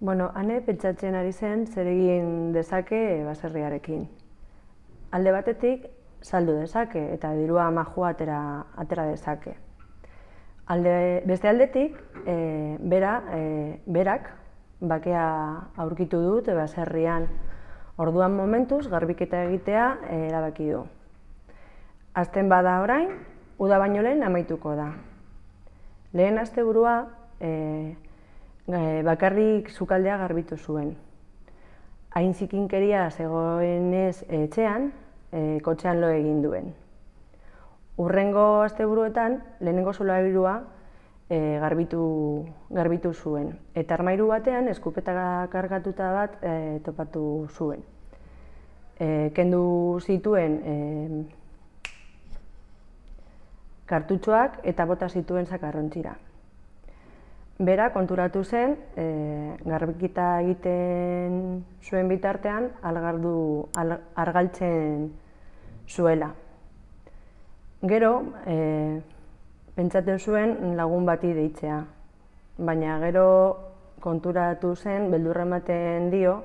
Bueno, hane pentsatzen ari zen zer egin dezake baserriarekin. Alde batetik, saldu dezake eta dirua majua atera, atera dezake. Alde, beste aldetik, e, bera, e, berak, bakea aurkitu dut baserrian orduan momentuz garbiketa egitea erabaki du. Azten bada orain, uda baino lehen amaituko da. Lehen asteburua e, bakarrik zukaldea garbitu zuen. Hain zikinkeria zegoenez etxean, e, kotxean lo egin duen. Urrengo asteburuetan, lehenengo zulairua e, garbitu, garbitu zuen. Eta armairu batean, eskupeta kargatuta bat e, topatu zuen. E, kendu zituen e, kartutxoak eta bota zituen zakarrontzira. Bera konturatu zen, e, garbikita egiten zuen bitartean, algardu, al, argaltzen zuela. Gero, e, pentsatzen zuen lagun bati deitzea, baina gero konturatu zen, beldurra ematen dio,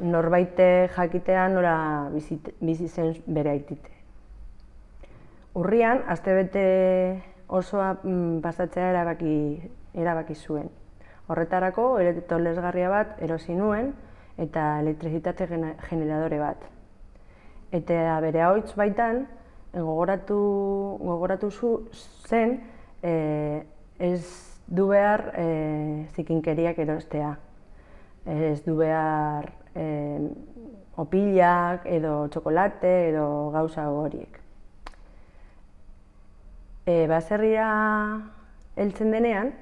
norbaite jakitea nola bizi zen bere aitite. Urrian, astebete osoa mm, pasatzea erabaki erabaki zuen. Horretarako, eretolesgarria bat erosi nuen eta elektrizitate generadore bat. Eta bere hauitz baitan, gogoratu, gogoratu zu, zen e, ez du behar e, zikinkeriak erostea. Ez du behar e, opilak edo txokolate edo gauza horiek. E, baserria heltzen denean,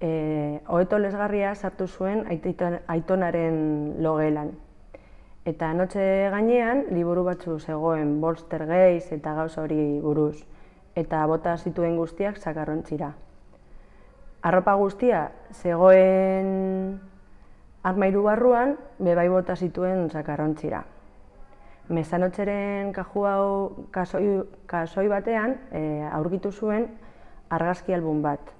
e, hoeto lesgarria sartu zuen aitonaren logelan. Eta notxe gainean, liburu batzu zegoen bolster geiz eta gauza hori buruz, eta bota zituen guztiak sakarrontzira. Arropa guztia zegoen armairu barruan, bebai bota zituen sakarrontzira. Mesanotxeren kaju hau kasoi, kasoi batean e, aurkitu zuen argazki album bat,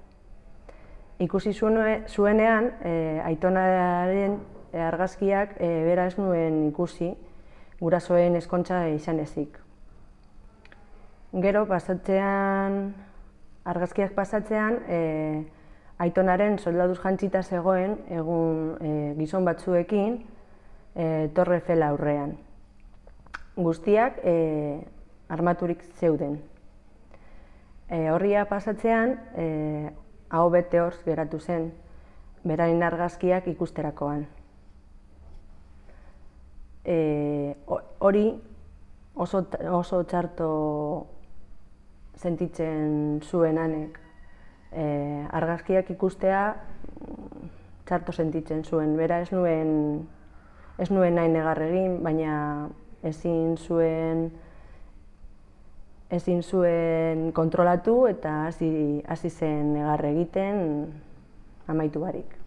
ikusi zuenean e, aitonaren argazkiak e, bera ez nuen ikusi gurasoen eskontza izan ezik. Gero pasatzean, argazkiak pasatzean, e, aitonaren soldaduz jantzita zegoen egun e, gizon batzuekin e, torre fela aurrean. Guztiak e, armaturik zeuden. E, horria pasatzean, e, hau bete horz geratu zen, berain argazkiak ikusterakoan. E, hori oso, oso txarto sentitzen zuen anek. E, argazkiak ikustea txarto sentitzen zuen. Bera ez nuen, ez nuen nahi negarregin, baina ezin zuen ezin zuen kontrolatu eta hasi hasi zen negar egiten amaitu barik.